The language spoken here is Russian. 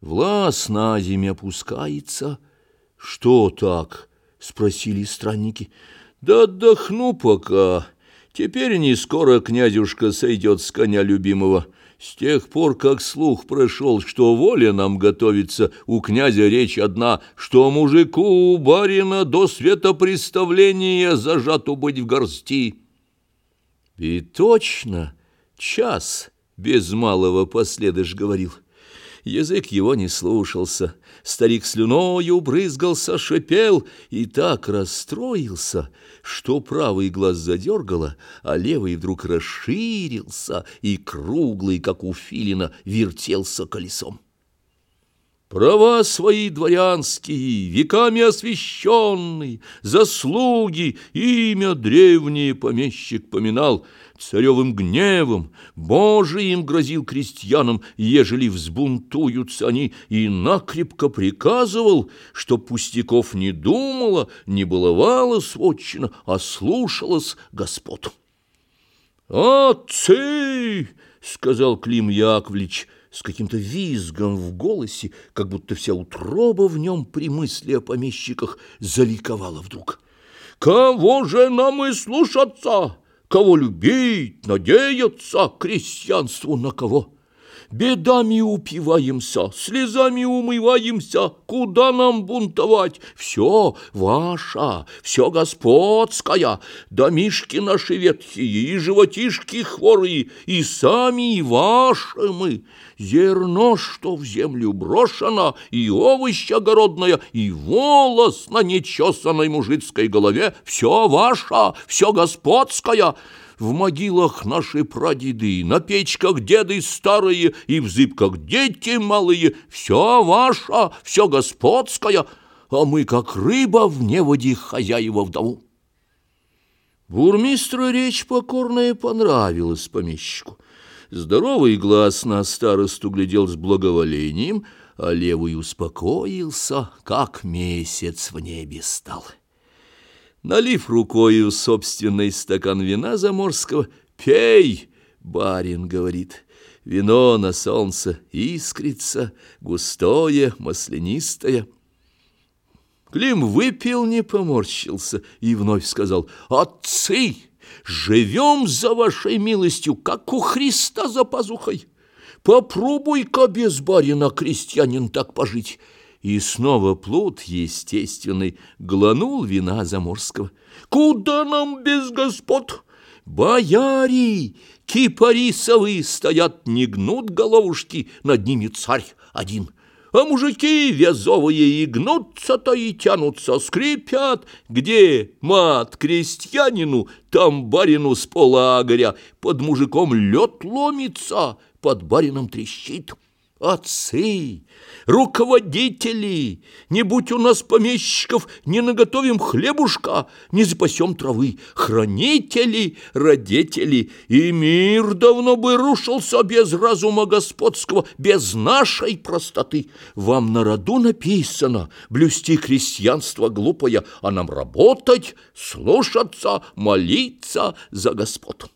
Влас на землю опускается. Что так? Спросили странники. Да отдохну пока. Теперь не скоро князюшка сойдет с коня любимого. С тех пор, как слух прошел, что воля нам готовится, у князя речь одна, что мужику у барина до светопреставления зажату быть в горсти. И точно час без малого последыш говорил — Язык его не слушался. Старик слюною брызгался, шипел и так расстроился, что правый глаз задергало, а левый вдруг расширился и круглый, как у филина, вертелся колесом. Права свои дворянские, веками освященные, заслуги, имя древнее помещик поминал, царевым гневом, Божиим грозил крестьянам, ежели взбунтуются они, и накрепко приказывал, что пустяков не думала, не баловала сводчина, а слушалась господ. «Отцы!» — сказал Клим Яковлевич — с каким-то визгом в голосе, как будто вся утроба в нем при мысли о помещиках заликовала вдруг. «Кого же нам и слушаться? Кого любить, надеяться, крестьянству на кого?» Бедами упиваемся, слезами умываемся, куда нам бунтовать? Все ваше, все господское, домишки наши ветхие и животишки хворые, и сами и ваши мы. Зерно, что в землю брошено, и овощ огородное, и волос на нечесанной мужицкой голове, все ваше, все господское, в могилах наши прадеды, на печках деды старые и в зыбках дети малые. Все ваше, все господское, а мы, как рыба в неводе, хозяева вдову. Бурмистру речь покорная понравилась помещику. Здоровый глаз на старосту глядел с благоволением, а левый успокоился, как месяц в небе стал. Налив рукою собственный стакан вина заморского, «Пей!» — барин говорит. Вино на солнце искрится, густое, маслянистое. Клим выпил, не поморщился и вновь сказал, «Отцы, живем за вашей милостью, как у Христа за пазухой. Попробуй-ка без барина, крестьянин, так пожить». И снова плут естественный гланул вина заморского. «Куда нам без господ? Бояри, кипарисовы стоят, не гнут головушки, над ними царь один». А мужики вязовые и гнутся-то и тянутся, скрипят. Где мат крестьянину, там барину с пола. Под мужиком лед ломится, под барином трещит. Отцы, руководители, не будь у нас помещиков, не наготовим хлебушка, не запасем травы, хранители, родители, и мир давно бы рушился без разума господского, без нашей простоты. Вам на роду написано блюсти крестьянство глупое, а нам работать, слушаться, молиться за господ.